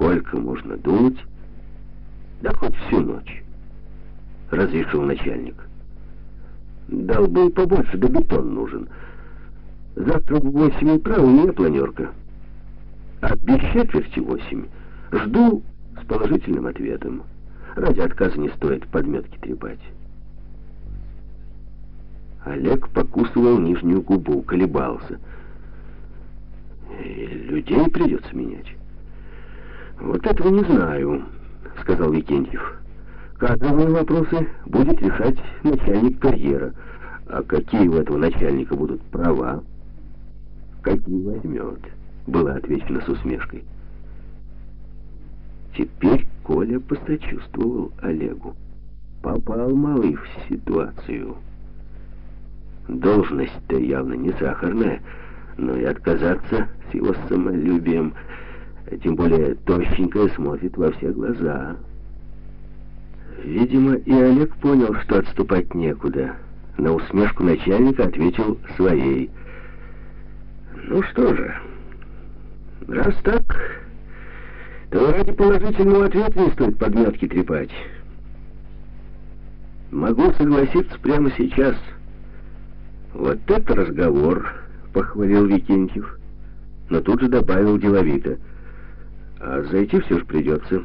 Сколько можно думать? Да хоть всю ночь, разрешил начальник. Дал бы побольше, да бетон нужен. Завтра в восемь утра у меня планерка. А без четверти восемь жду с положительным ответом. Ради отказа не стоит подметки трепать. Олег покусывал нижнюю губу, колебался. И людей придется менять. Вот этого не знаю, сказал Викентьев. Кадровые вопросы будет решать начальник карьера. А какие у этого начальника будут права? Какие возьмет, было отвечено с усмешкой. Теперь Коля посочувствовал Олегу. Попал малый в ситуацию. Должность-то явно не сахарная, но и отказаться с его самолюбием, тем более тощенькая, смотрит во все глаза. Видимо, и Олег понял, что отступать некуда. На усмешку начальника ответил своей. «Ну что же, раз так, то ради положительного ответа не стоит подметки трепать. Могу согласиться прямо сейчас». «Вот это разговор!» — похвалил Викентьев, но тут же добавил деловито. «А зайти все же придется.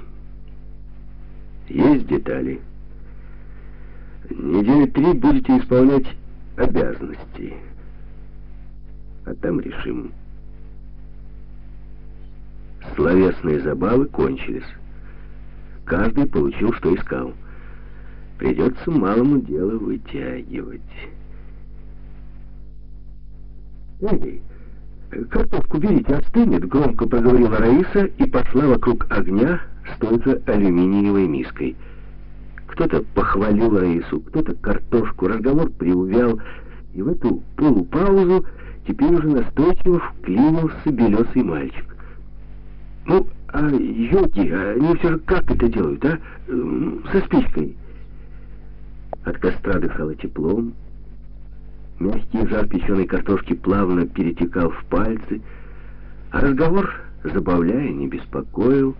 Есть детали. Недели три будете исполнять обязанности, а там решим». Словесные забавы кончились. Каждый получил, что искал. Придется малому дело вытягивать. «Эй, картошку берите, остынет», — громко проговорила Раиса и пошла вокруг огня с той же алюминиевой миской. Кто-то похвалил Раису, кто-то картошку, разговор приувял, и в эту полупаузу теперь уже настойчиво вклинился белесый мальчик. «Ну, а йоги, они все же как это делают, а? Со спичкой?» От костра дыхало теплом, Мягкий жар печеной картошки плавно перетекал в пальцы, а разговор, забавляя, не беспокоил.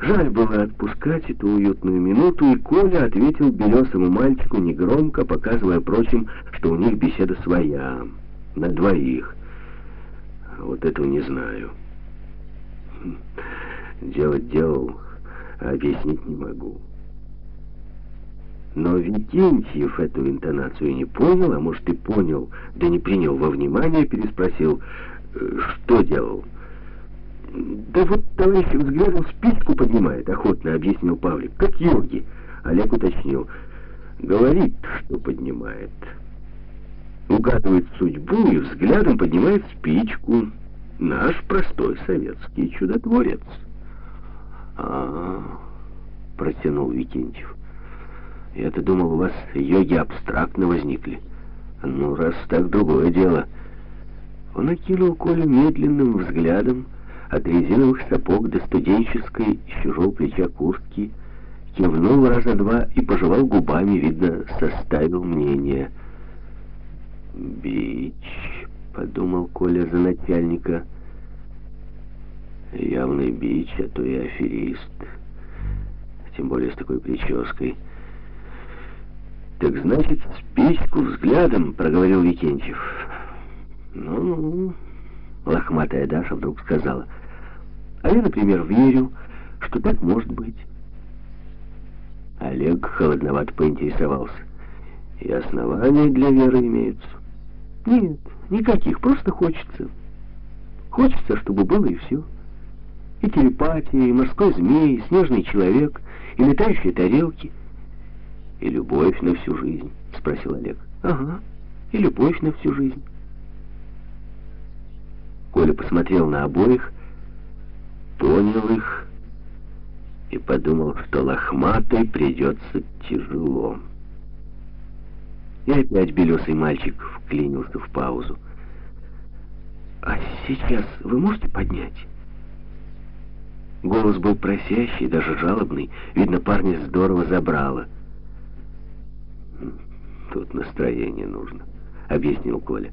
Жаль было отпускать эту уютную минуту, и Коля ответил белесому мальчику негромко, показывая прочим, что у них беседа своя, на двоих. Вот этого не знаю. Делать делал, а объяснить не могу. Но Викентьев эту интонацию не понял, а может и понял, да не принял во внимание, переспросил, «Э, что делал. «Да вот товарищ взглядом спичку поднимает», — охотно объяснил Павлик, — «как йоги». Олег уточнил, говорит, что поднимает. Угадывает судьбу и взглядом поднимает спичку. Наш простой советский чудотворец. А, -а, протянул Викентьев. Я-то думал, у вас йоги абстрактно возникли. Ну, раз так, другое дело. Он окинул Колю медленным взглядом от резиновых сапог до студенческой с чужого плеча куртки, кивнул раза два и пожевал губами, видно, составил мнение. «Бич», — подумал Коля за начальника, — «явный бич, а то и аферист, тем более с такой прической». «Так значит, спичку взглядом», — проговорил Викентьев. «Ну-ну», — лохматая Даша вдруг сказала. «А я, например, верю, что так может быть». Олег холодновато поинтересовался. «И основания для веры имеются?» «Нет, никаких, просто хочется. Хочется, чтобы было и все. И телепатия, и морской змей, и снежный человек, и летающие тарелки — «И любовь на всю жизнь?» — спросил Олег. «Ага, и любовь на всю жизнь». Коля посмотрел на обоих, понял их и подумал, что лохматой придется тяжело. И опять белесый мальчик вклинился в паузу. «А сейчас вы можете поднять?» Голос был просящий, даже жалобный. Видно, парня здорово забрало. Тут настроение нужно, объяснил Коля.